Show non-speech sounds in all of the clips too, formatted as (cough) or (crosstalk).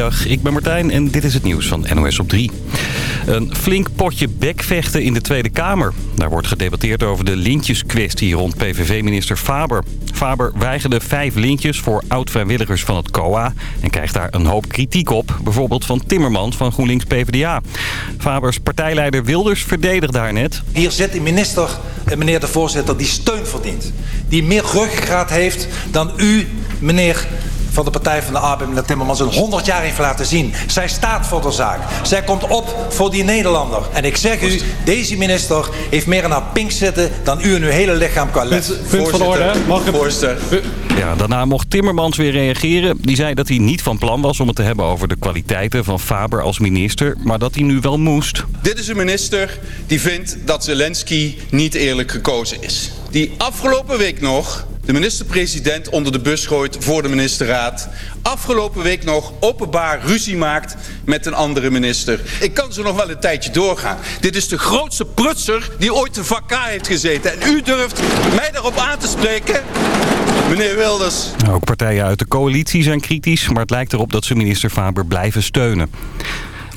Goedemiddag, ik ben Martijn en dit is het nieuws van NOS op 3. Een flink potje bekvechten in de Tweede Kamer. Daar wordt gedebatteerd over de lintjeskwestie rond PVV-minister Faber. Faber weigerde vijf lintjes voor oud-vrijwilligers van het COA... en krijgt daar een hoop kritiek op. Bijvoorbeeld van Timmermans van GroenLinks PvdA. Fabers partijleider Wilders verdedigt daar net. Hier zit een minister, eh, meneer de voorzitter, die steun verdient. Die meer ruggengraat heeft dan u, meneer van de Partij van de Arbeid, meneer Timmermans, in 100 jaar heeft laten zien. Zij staat voor de zaak. Zij komt op voor die Nederlander. En ik zeg u, deze minister heeft meer aan haar pink zitten dan u in uw hele lichaam kan letten. Punt van orde. Mag ik Voorzitter. Ja, daarna mocht Timmermans weer reageren. Die zei dat hij niet van plan was om het te hebben over de kwaliteiten van Faber als minister... maar dat hij nu wel moest. Dit is een minister die vindt dat Zelensky niet eerlijk gekozen is. Die afgelopen week nog de minister-president onder de bus gooit voor de ministerraad. Afgelopen week nog openbaar ruzie maakt met een andere minister. Ik kan zo nog wel een tijdje doorgaan. Dit is de grootste prutser die ooit de VK heeft gezeten. En u durft mij daarop aan te spreken? Meneer Wilders. Ook partijen uit de coalitie zijn kritisch... maar het lijkt erop dat ze minister Faber blijven steunen.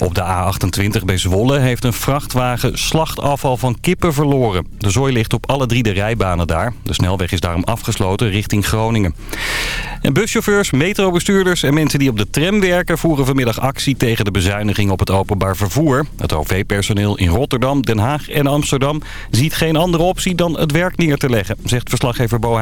Op de A28 bij Zwolle heeft een vrachtwagen slachtafval van kippen verloren. De zooi ligt op alle drie de rijbanen daar. De snelweg is daarom afgesloten richting Groningen. En buschauffeurs, metrobestuurders en mensen die op de tram werken... voeren vanmiddag actie tegen de bezuiniging op het openbaar vervoer. Het OV-personeel in Rotterdam, Den Haag en Amsterdam... ziet geen andere optie dan het werk neer te leggen, zegt verslaggever Bo.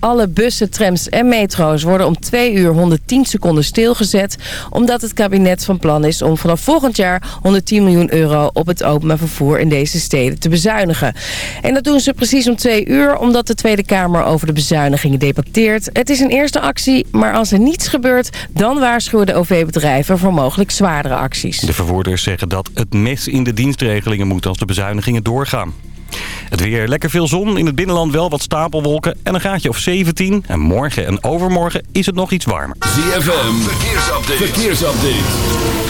Alle bussen, trams en metro's worden om 2 uur 110 seconden stilgezet... omdat het kabinet van plan is om vanaf volgend jaar 110 miljoen euro op het openbaar vervoer in deze steden te bezuinigen. En dat doen ze precies om 2 uur omdat de Tweede Kamer over de bezuinigingen debatteert. Het is een eerste actie, maar als er niets gebeurt, dan waarschuwen de OV-bedrijven voor mogelijk zwaardere acties. De vervoerders zeggen dat het mes in de dienstregelingen moet als de bezuinigingen doorgaan. Het weer lekker veel zon, in het binnenland wel wat stapelwolken en een gaatje of 17. En morgen en overmorgen is het nog iets warmer. ZFM, verkeersupdate. verkeersupdate.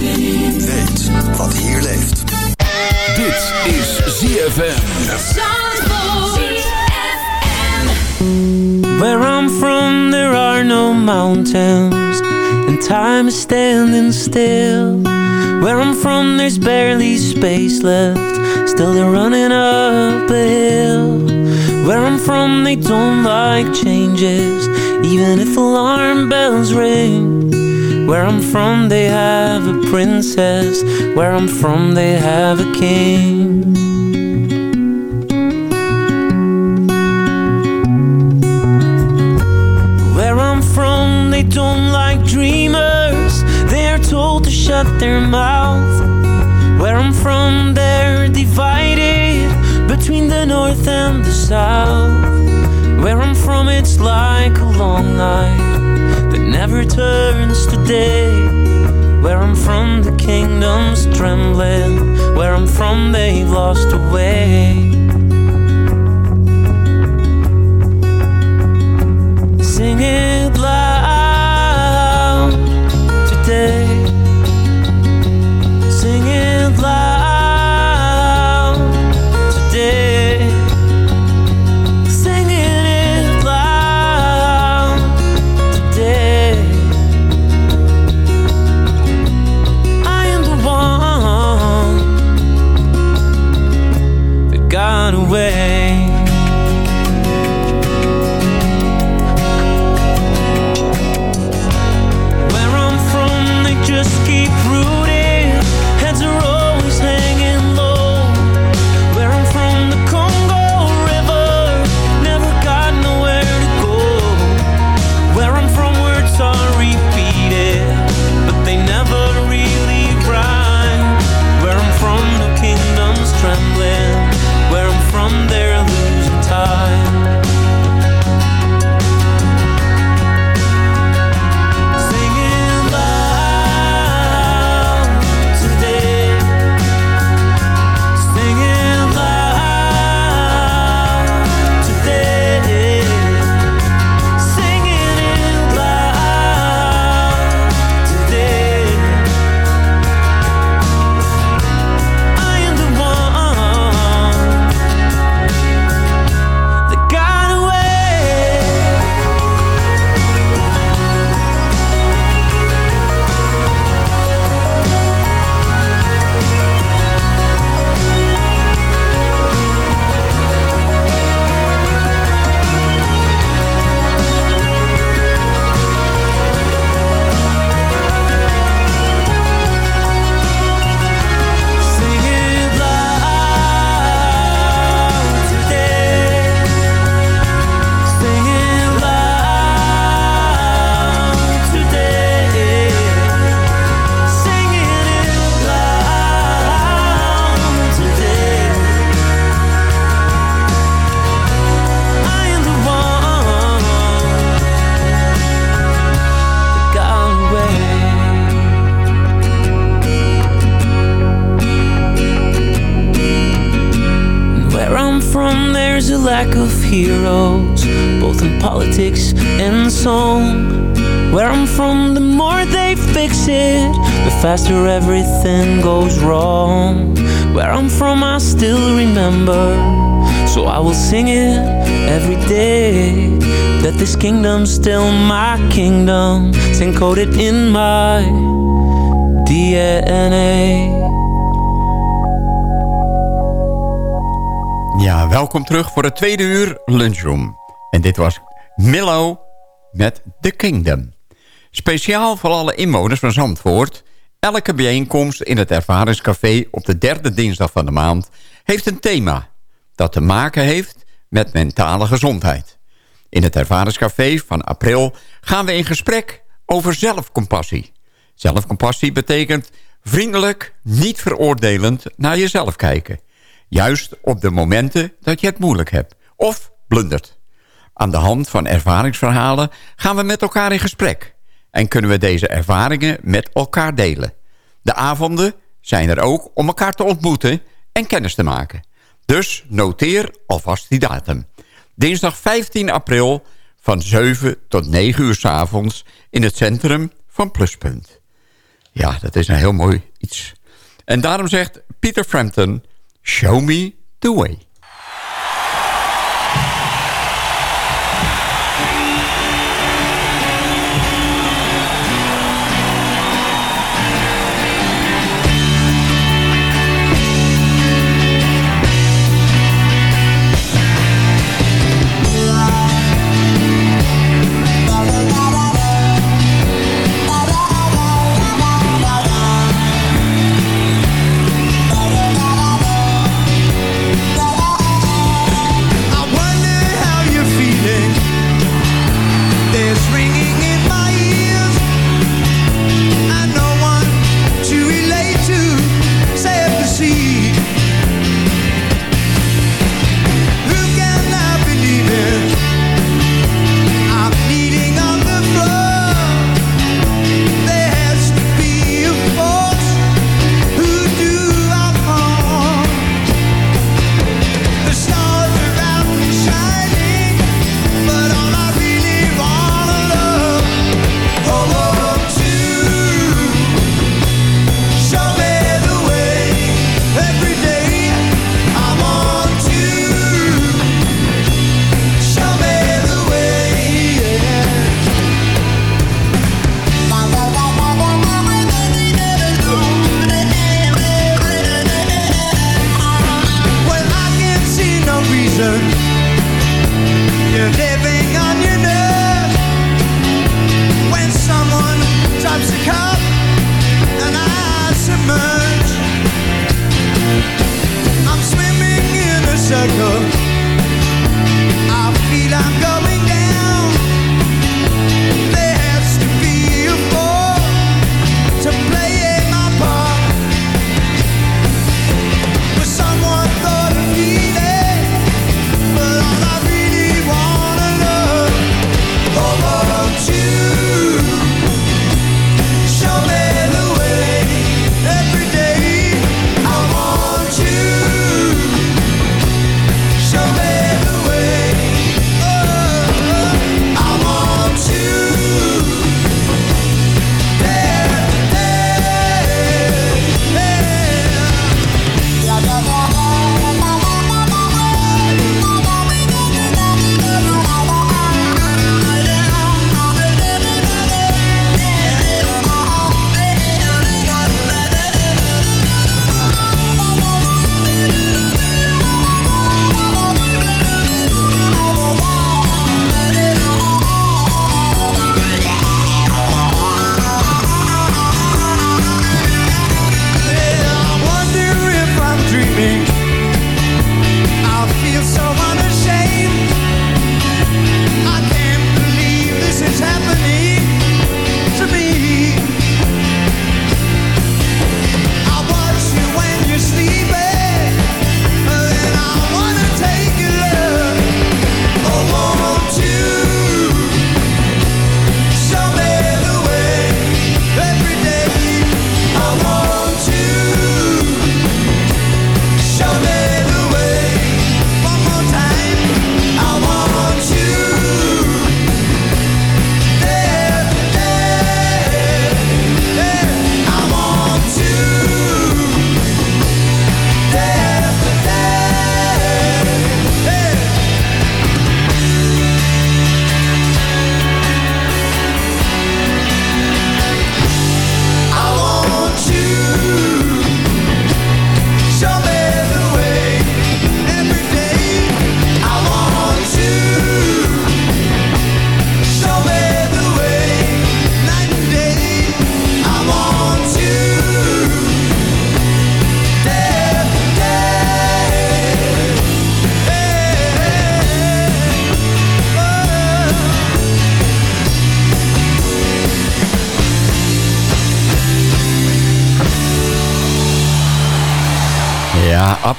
Weet wat hier leeft. Dit is ZFM. Where I'm from, there are no mountains, and time is standing still. Where I'm from, there's barely space left, still they're running up a hill. Where I'm from, they don't like changes, even if alarm bells ring. Where I'm from, they have a princess. Where I'm from, they have a king. Where I'm from, they don't like dreamers. They're told to shut their mouth. Where I'm from, they're divided between the north and the south. Where I'm from, it's like a long night never turns to day. Where I'm from, the kingdom's trembling. Where I'm from, they've lost a way. Terug voor het tweede uur Lunchroom. En dit was Millo met The Kingdom. Speciaal voor alle inwoners van Zandvoort... elke bijeenkomst in het ervaringscafé op de derde dinsdag van de maand... heeft een thema dat te maken heeft met mentale gezondheid. In het ervaringscafé van april gaan we in gesprek over zelfcompassie. Zelfcompassie betekent vriendelijk, niet veroordelend naar jezelf kijken... Juist op de momenten dat je het moeilijk hebt. Of blundert. Aan de hand van ervaringsverhalen gaan we met elkaar in gesprek. En kunnen we deze ervaringen met elkaar delen. De avonden zijn er ook om elkaar te ontmoeten en kennis te maken. Dus noteer alvast die datum. Dinsdag 15 april van 7 tot 9 uur s avonds in het centrum van Pluspunt. Ja, dat is een heel mooi iets. En daarom zegt Peter Frampton... Show me the way.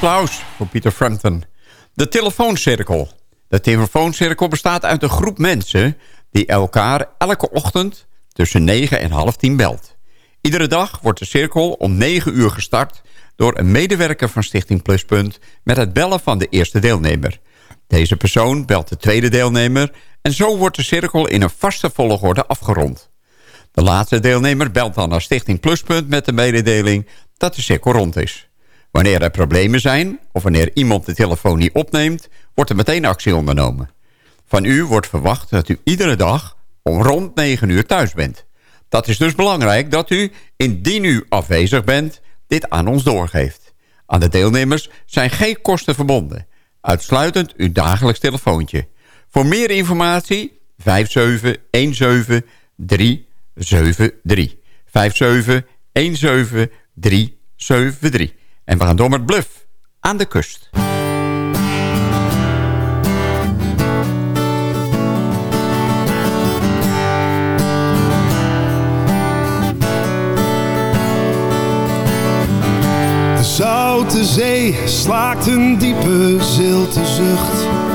Applaus voor Pieter Frampton. De telefooncirkel. De telefooncirkel bestaat uit een groep mensen... die elkaar elke ochtend tussen 9 en half 10 belt. Iedere dag wordt de cirkel om 9 uur gestart... door een medewerker van Stichting Pluspunt... met het bellen van de eerste deelnemer. Deze persoon belt de tweede deelnemer... en zo wordt de cirkel in een vaste volgorde afgerond. De laatste deelnemer belt dan naar Stichting Pluspunt met de mededeling dat de cirkel rond is. Wanneer er problemen zijn of wanneer iemand de telefoon niet opneemt, wordt er meteen actie ondernomen. Van u wordt verwacht dat u iedere dag om rond 9 uur thuis bent. Dat is dus belangrijk dat u, indien u afwezig bent, dit aan ons doorgeeft. Aan de deelnemers zijn geen kosten verbonden. Uitsluitend uw dagelijks telefoontje. Voor meer informatie 5717373. 5717373. En we gaan door met Bluff aan de kust. De zoute zee slaakt een diepe zilte zucht.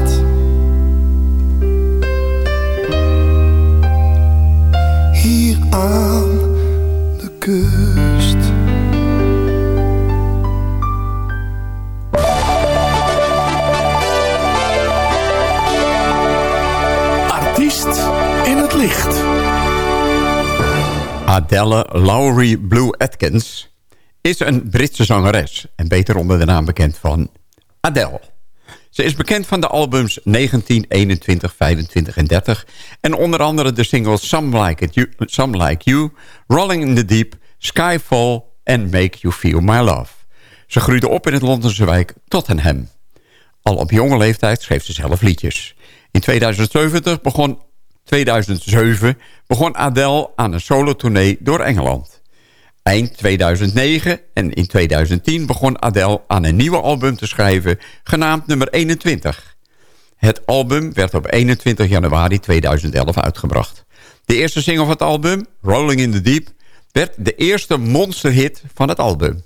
Adele Lowry Blue Atkins is een Britse zangeres... en beter onder de naam bekend van Adele. Ze is bekend van de albums 19, 21, 25 en 30... en onder andere de singles Some Like, It, you, Some like you, Rolling in the Deep... Skyfall en Make You Feel My Love. Ze groeide op in het Londense wijk Tottenham. Al op jonge leeftijd schreef ze zelf liedjes. In 2070 begon 2007 begon Adele aan een solotournee door Engeland. Eind 2009 en in 2010 begon Adele aan een nieuwe album te schrijven, genaamd nummer 21. Het album werd op 21 januari 2011 uitgebracht. De eerste single van het album, Rolling in the Deep, werd de eerste monsterhit van het album.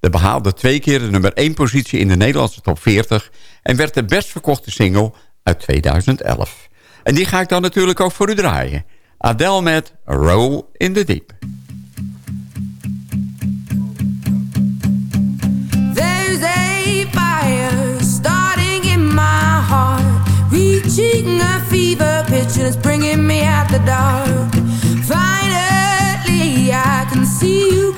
De behaalde twee keer de nummer 1 positie in de Nederlandse top 40 en werd de best verkochte single uit 2011. En die ga ik dan natuurlijk ook voor u draaien. Adele met Row in the Deep. There's a fire starting in my heart Reaching a fever pitch and it's bringing me out the dark Finally I can see you,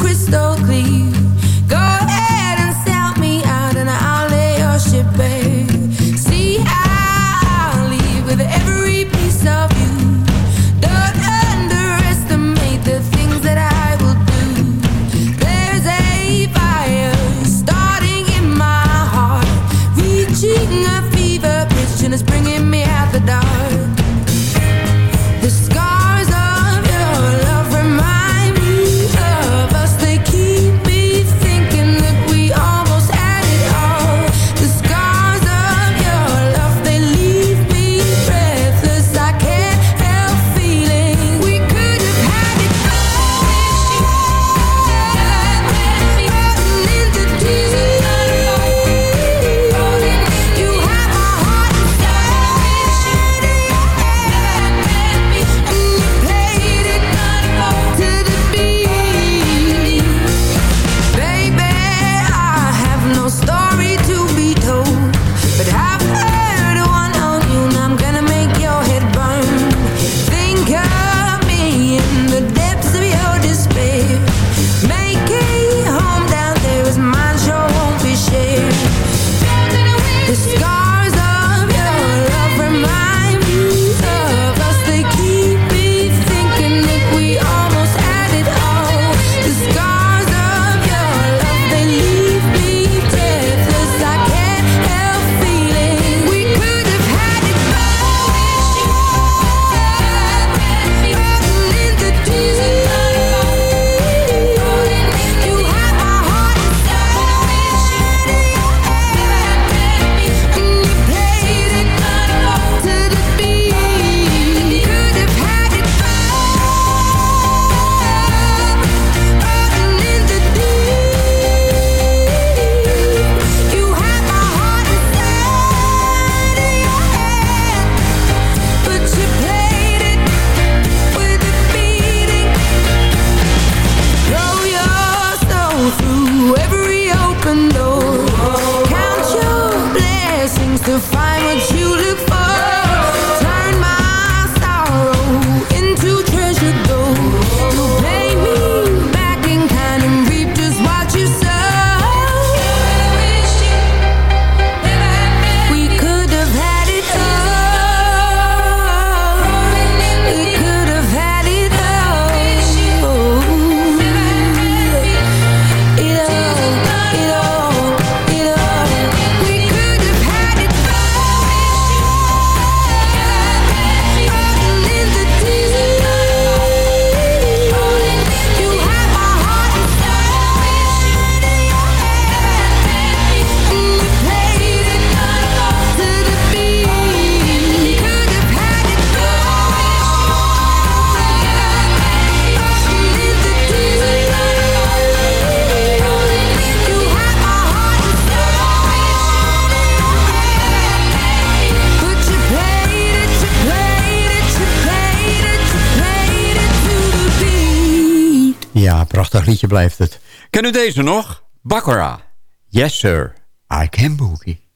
blijft het. Kennen u deze nog? Baccarat. Yes, sir. I can boogie.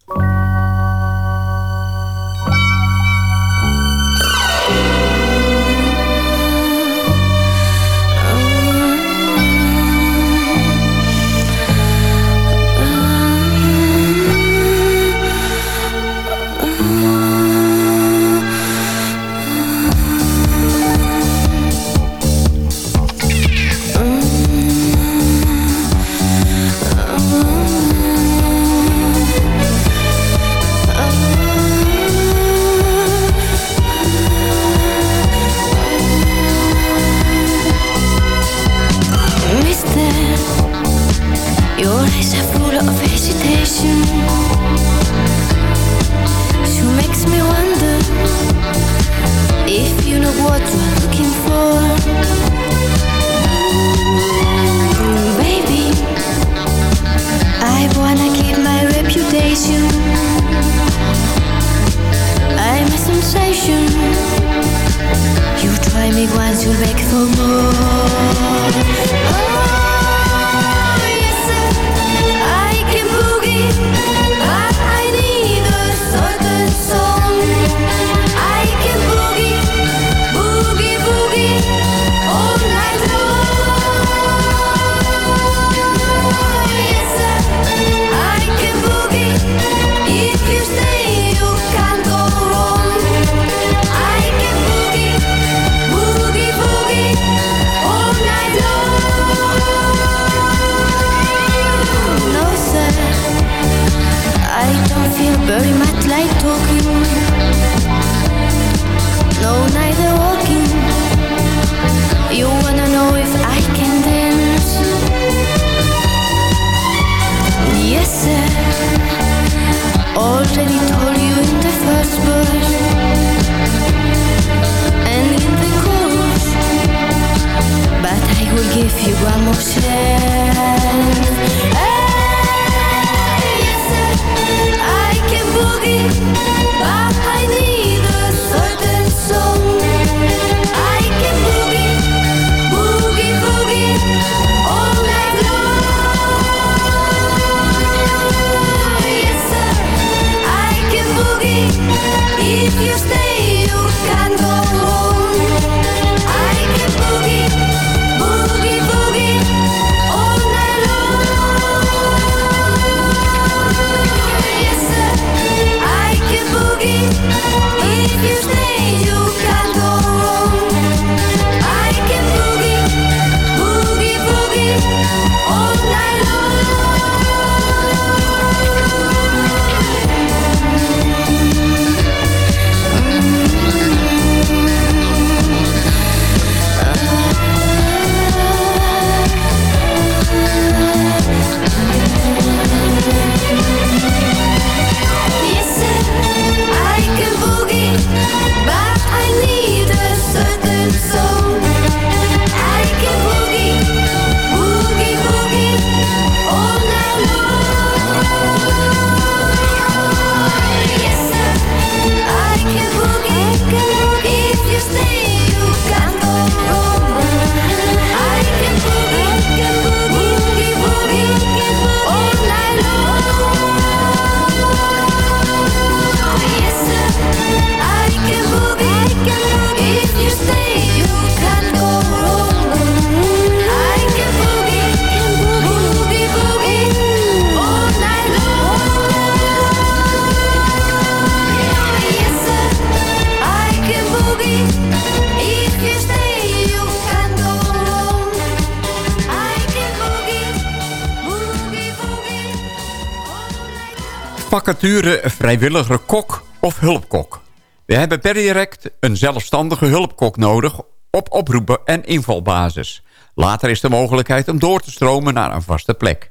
Vacature vrijwilliger kok of hulpkok. We hebben per direct een zelfstandige hulpkok nodig op oproepen en invalbasis. Later is de mogelijkheid om door te stromen naar een vaste plek.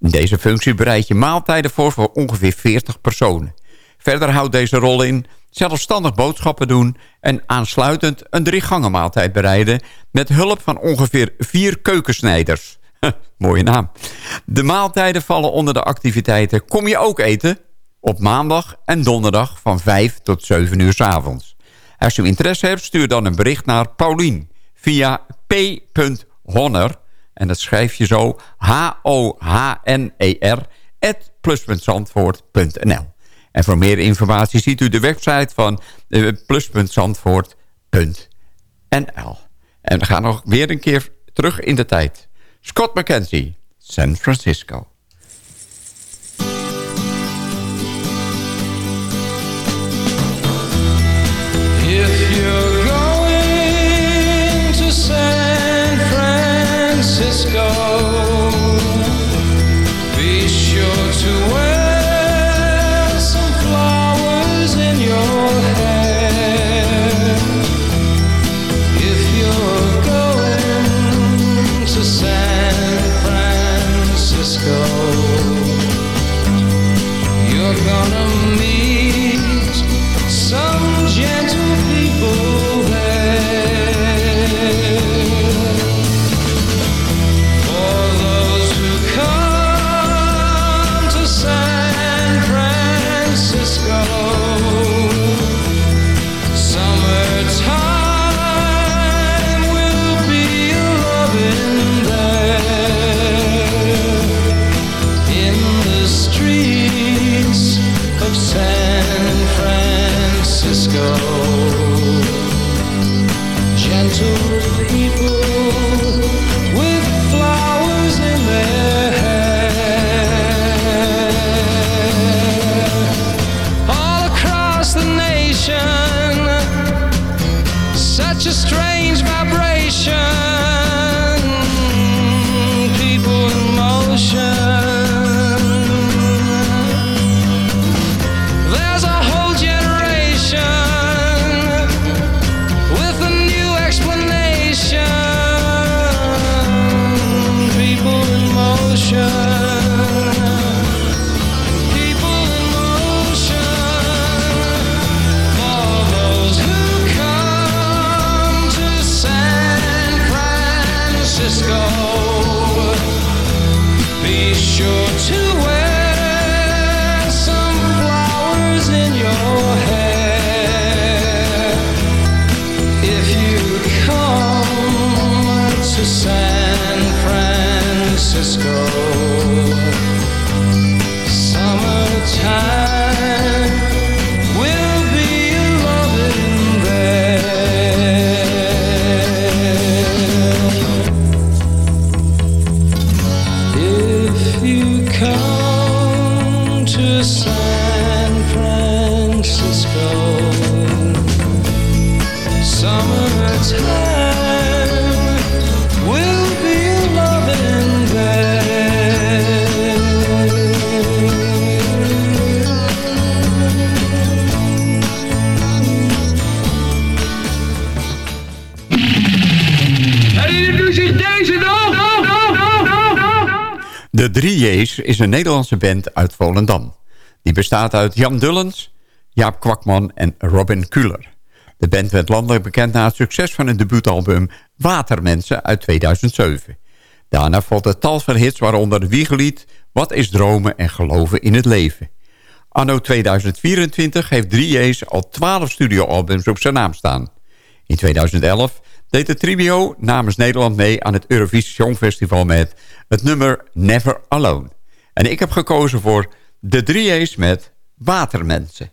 In deze functie bereid je maaltijden voor voor ongeveer 40 personen. Verder houdt deze rol in zelfstandig boodschappen doen... en aansluitend een drie gangen maaltijd bereiden... met hulp van ongeveer vier keukensnijders. (laughs) Mooie naam. De maaltijden vallen onder de activiteiten Kom je ook eten? Op maandag en donderdag van 5 tot 7 uur 's avonds. Als u interesse hebt, stuur dan een bericht naar Paulien via p.honner. En dat schrijf je zo H-O-H-N-E-R at. En voor meer informatie ziet u de website van eh, plus.zandvoort.nl. En we gaan nog weer een keer terug in de tijd. Scott McKenzie, San Francisco. people. Come to San 3 J's is een Nederlandse band uit Volendam. Die bestaat uit Jan Dullens, Jaap Kwakman en Robin Kuller. De band werd landelijk bekend na het succes van hun debuutalbum Watermensen uit 2007. Daarna volgt het tal van hits waaronder Wiegelied, Wat is dromen en geloven in het leven. Anno 2024 heeft 3J's al 12 studioalbums op zijn naam staan. In 2011 deed de trio namens Nederland mee aan het Eurovisie Songfestival met het nummer Never Alone. En ik heb gekozen voor de 3J's met Watermensen.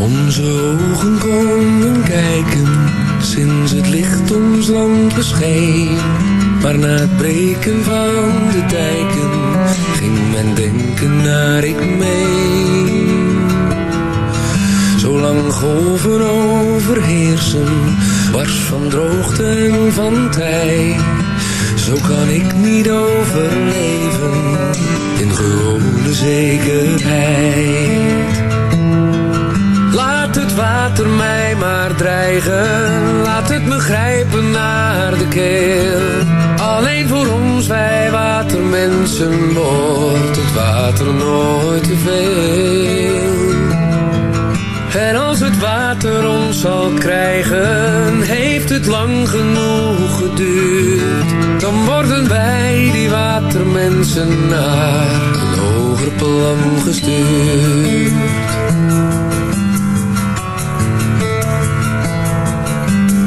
Onze ogen konden kijken sinds het licht ons land bescheen. Maar na het breken van de dijken ging men denken naar ik mee. Zolang golven overheersen, wars van droogte en van tij. Zo kan ik niet overleven in gewone zekerheid. Laat het water mij maar dreigen, laat het me grijpen naar de keel. Alleen voor ons, wij watermensen, wordt het water nooit te veel. Water ons zal krijgen, heeft het lang genoeg geduurd. Dan worden wij, die watermensen, naar een hoger plan gestuurd.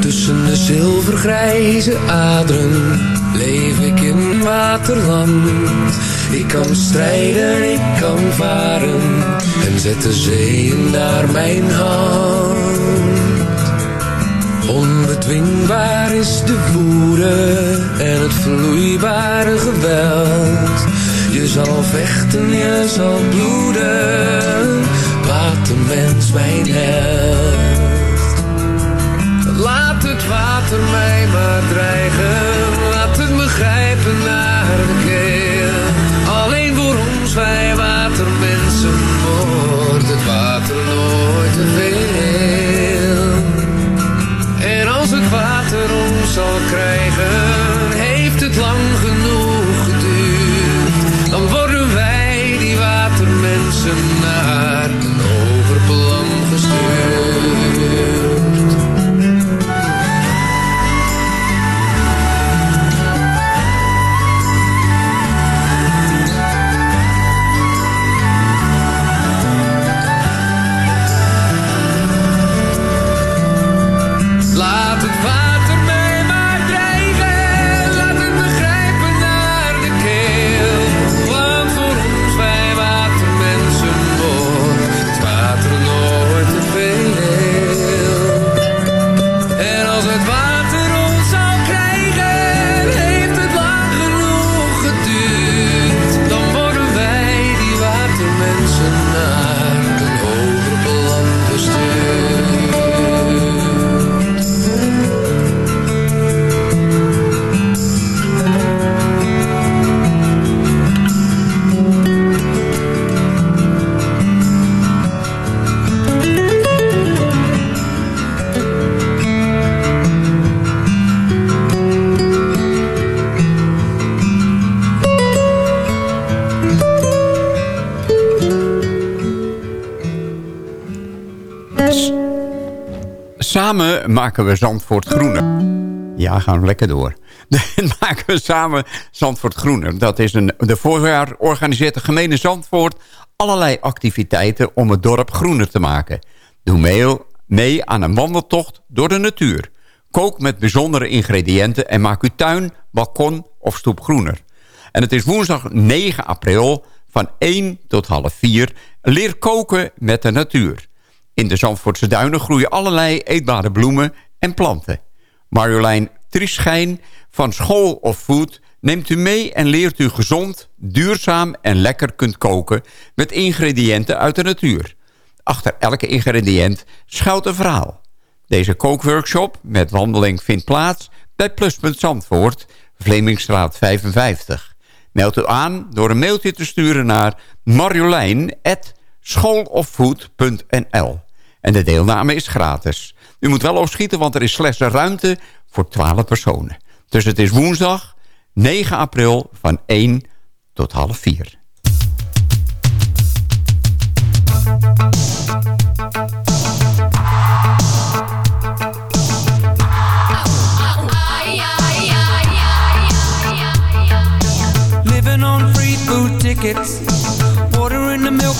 Tussen de zilvergrijze aderen leef ik in waterland. Ik kan strijden, ik kan varen en zet de zeeën naar mijn hand. Onbedwingbaar is de woede en het vloeibare geweld. Je zal vechten, je zal bloeden, watermens mijn held. Laat het water mij maar dreigen, nooit te veel. En als het water ons zal krijgen, En Samen maken we Zandvoort groener. Ja, gaan we lekker door. (laughs) Dan maken we samen Zandvoort Groener. Dat is een, de voorjaar organiseert de gemeente Zandvoort allerlei activiteiten om het dorp groener te maken. Doe mee, mee aan een wandeltocht door de natuur. Kook met bijzondere ingrediënten en maak uw tuin, balkon of stoep groener. En het is woensdag 9 april van 1 tot half 4. Leer koken met de natuur. In de Zandvoortse duinen groeien allerlei eetbare bloemen en planten. Marjolein Trieschijn van School of Food neemt u mee en leert u gezond, duurzaam en lekker kunt koken... met ingrediënten uit de natuur. Achter elke ingrediënt schuilt een verhaal. Deze kookworkshop met wandeling vindt plaats bij Pluspunt Zandvoort, Vlemingstraat 55. Meld u aan door een mailtje te sturen naar marjolein.schooloffood.nl. En de deelname is gratis. U moet wel opschieten, want er is slechts ruimte voor 12 personen. Dus het is woensdag 9 april van 1 tot half 4. Living on free food tickets.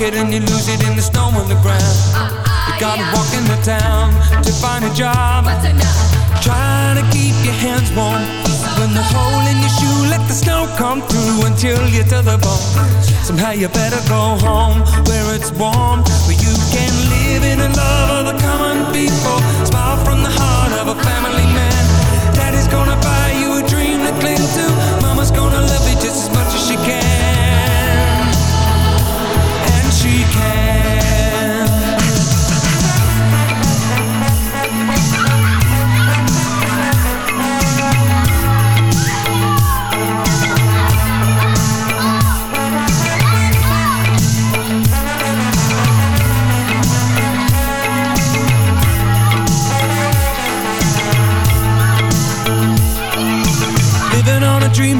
Pocket and you lose it in the snow on the ground. You gotta walk in the town to find a job. Trying to keep your hands warm. When the hole in your shoe, let the snow come through until you're to the bone. Somehow you better go home where it's warm, where you can live in the love of the common people. Smile from the heart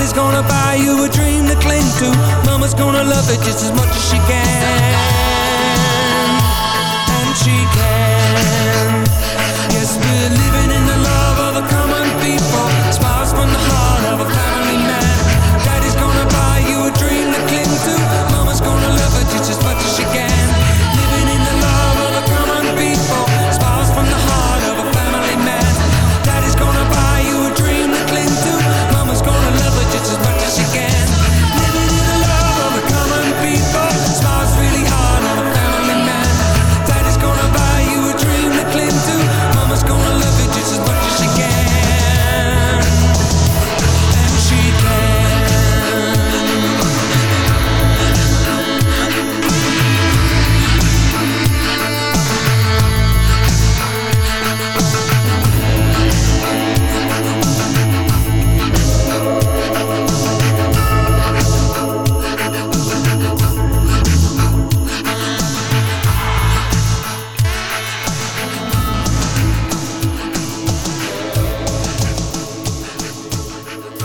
Daddy's gonna buy you a dream to cling to. Mama's gonna love it just as much as she can. And she can. Yes, we're living in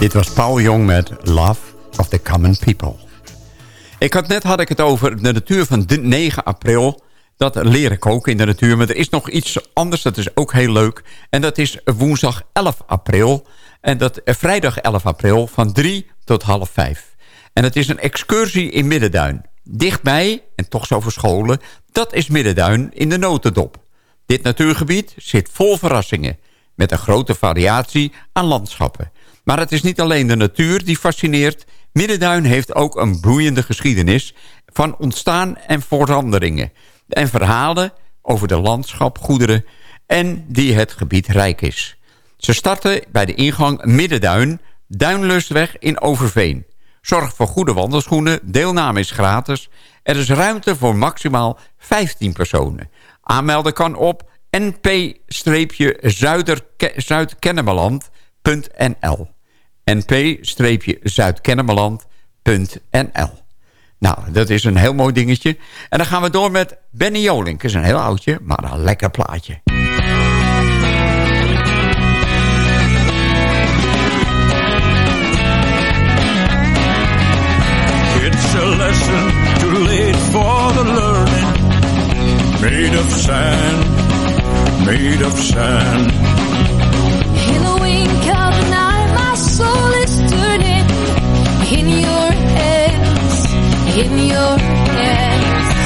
Dit was Paul Jong met Love of the Common People. Ik had net had ik het over de natuur van de 9 april. Dat leren koken in de natuur. Maar er is nog iets anders, dat is ook heel leuk. En dat is woensdag 11 april. En dat eh, vrijdag 11 april van 3 tot half 5. En het is een excursie in Middenduin. Dichtbij, en toch zo verscholen, dat is Middenduin in de notendop. Dit natuurgebied zit vol verrassingen, met een grote variatie aan landschappen. Maar het is niet alleen de natuur die fascineert. Middenduin heeft ook een boeiende geschiedenis van ontstaan en veranderingen. En verhalen over de landschapgoederen en die het gebied rijk is. Ze starten bij de ingang Middenduin, Duinlustweg in Overveen. Zorg voor goede wandelschoenen, deelname is gratis. Er is ruimte voor maximaal 15 personen. Aanmelden kan op np-zuidkennemerland.nl np-zuidkennemerland.nl Nou, dat is een heel mooi dingetje. En dan gaan we door met Benny Jolink. Dat is een heel oudje, maar een lekker plaatje. It's a lesson late for the learning. Made of sand, made of sand. In your hands.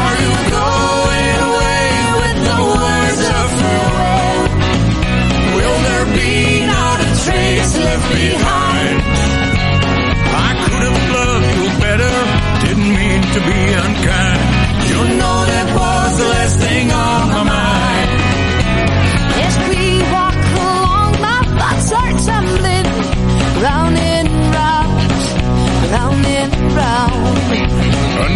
Are you going away with the words of farewell? Will there be not a trace left behind? I could have loved you better, didn't mean to be unkind. You know that was the last thing on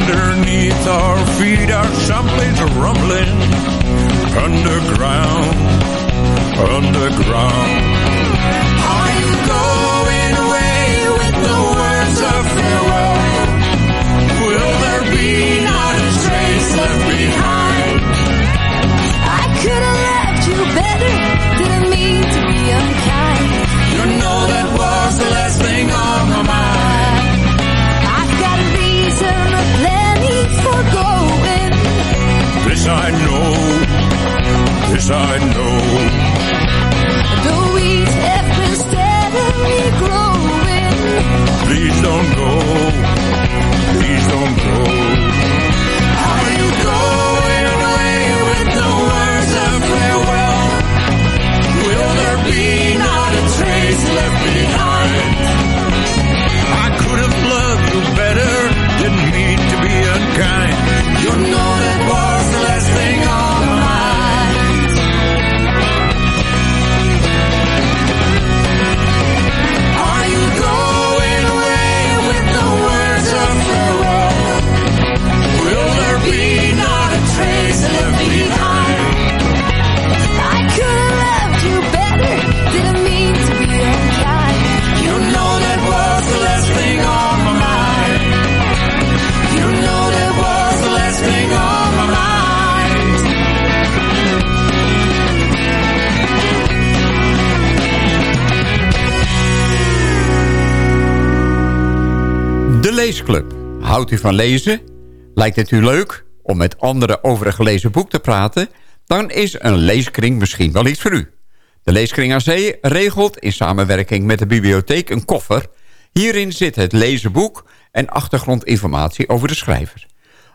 Underneath our feet our someplace rumbling. Underground, underground. Are you going away with the words of farewell? Will there be not a trace left behind? I could have loved you better, reason, a plenty for going. This I know, this I know. The weeds have been steadily growing. Please don't go, please don't go. Are you going away with the words of farewell? Will there be not a trace left kind. You know Leesclub. Houdt u van lezen? Lijkt het u leuk om met anderen over een gelezen boek te praten? Dan is een leeskring misschien wel iets voor u. De Leeskring Zee regelt in samenwerking met de bibliotheek een koffer. Hierin zit het lezenboek en achtergrondinformatie over de schrijver.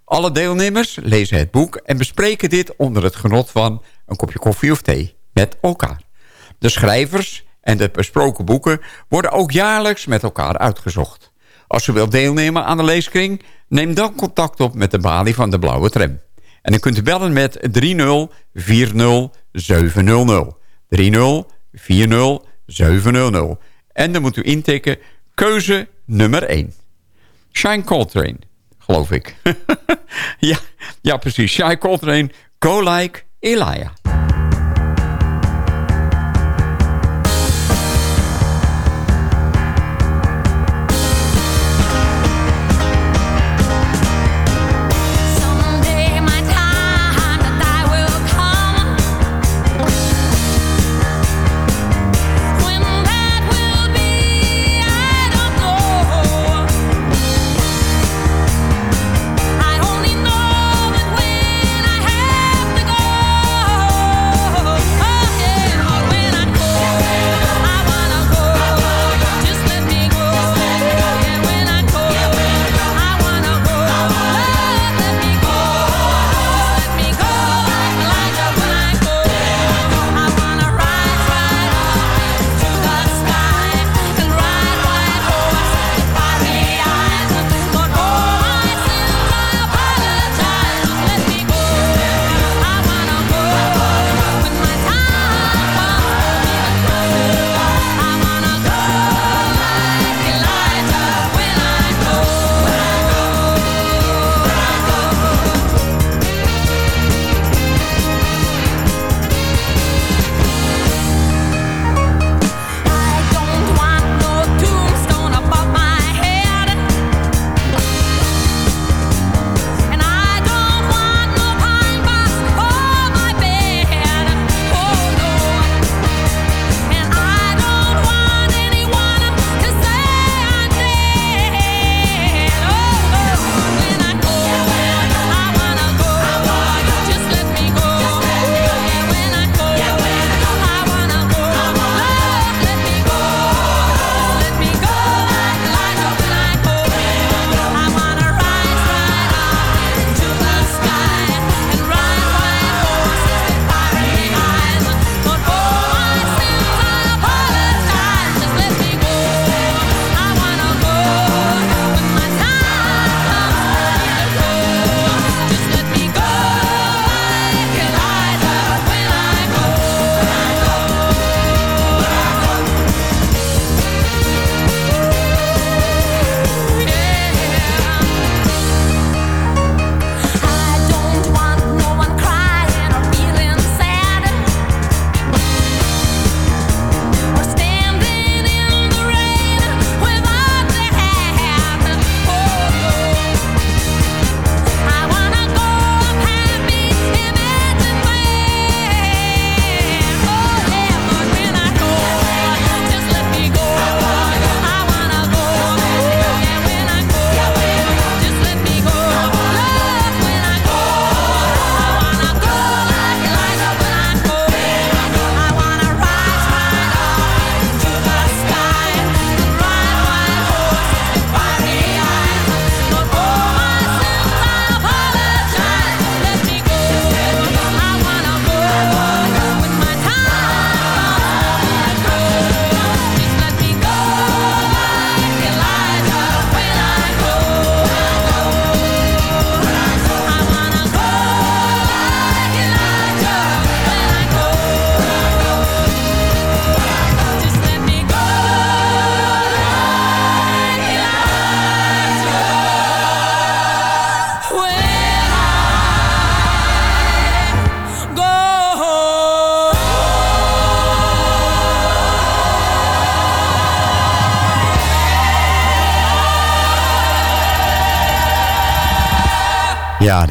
Alle deelnemers lezen het boek en bespreken dit onder het genot van een kopje koffie of thee met elkaar. De schrijvers en de besproken boeken worden ook jaarlijks met elkaar uitgezocht. Als u wilt deelnemen aan de leeskring, neem dan contact op met de balie van de Blauwe Tram. En dan kunt u bellen met 30 40 700. 30 40 700. En dan moet u intikken keuze nummer 1. Shine Coltrane, geloof ik. (laughs) ja, ja, precies. Shine Coltrane, Go Like Elijah.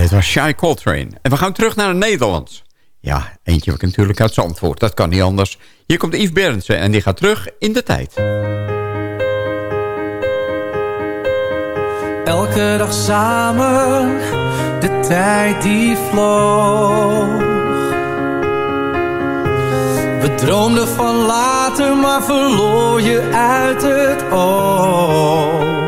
Dit was Shy Coltrane. En we gaan terug naar het Nederlands. Ja, eentje natuurlijk uit Zandvoort. Dat kan niet anders. Hier komt Yves Berendsen en die gaat terug in de tijd. Elke dag samen, de tijd die vloog. We droomden van later, maar verloor je uit het oog.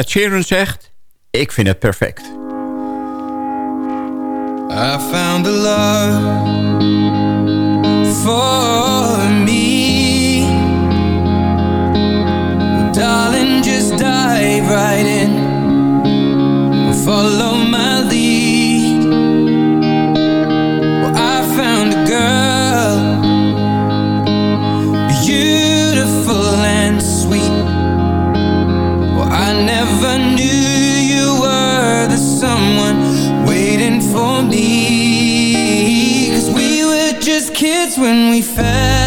Ed Sheeran zegt... Ik vind het perfect. I found a love for me. Darling, just dive right in. Follow my lead. Never knew you were the someone waiting for me. Cause we were just kids when we fell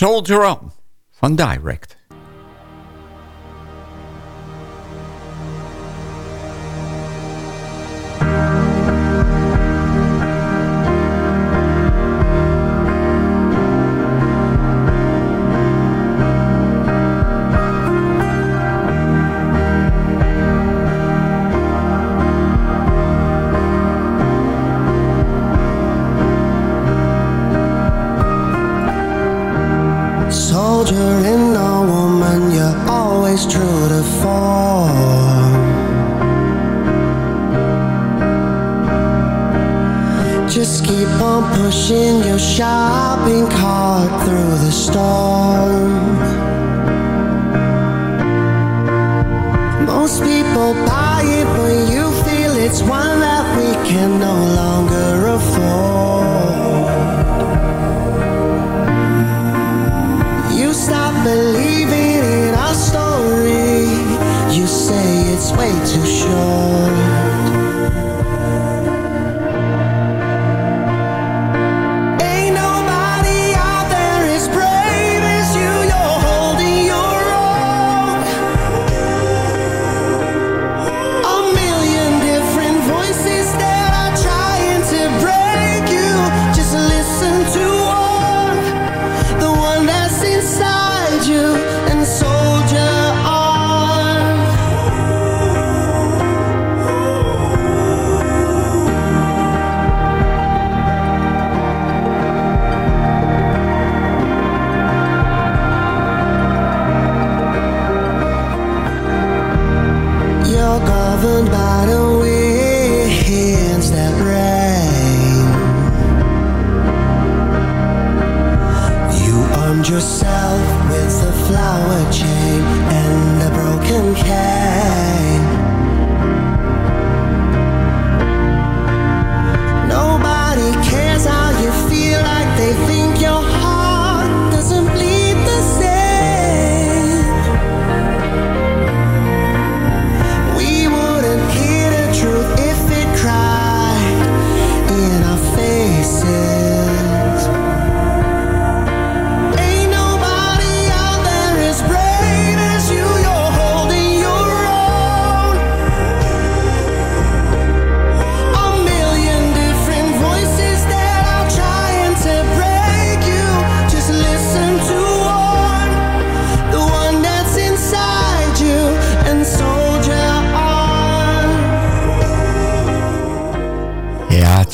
Soldier On van Direct.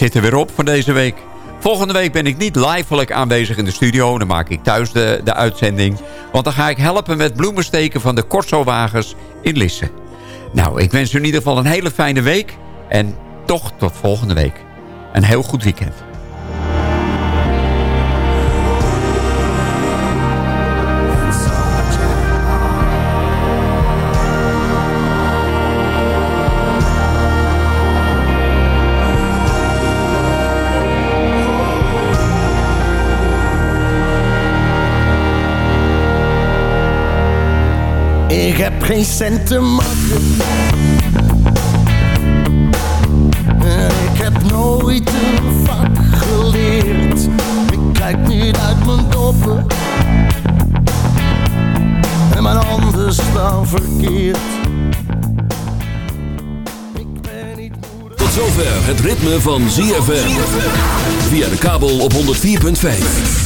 Zit er weer op voor deze week. Volgende week ben ik niet livelijk aanwezig in de studio. Dan maak ik thuis de, de uitzending. Want dan ga ik helpen met bloemensteken van de Corso-wagens in Lisse. Nou, ik wens u in ieder geval een hele fijne week. En toch tot volgende week. Een heel goed weekend. Ik heb geen cent te makken. En ik heb nooit een vak geleerd. Ik kijk niet uit mijn doppen. En mijn handen staan verkeerd. Tot zover het ritme van ZFM. Via de kabel op 104.5.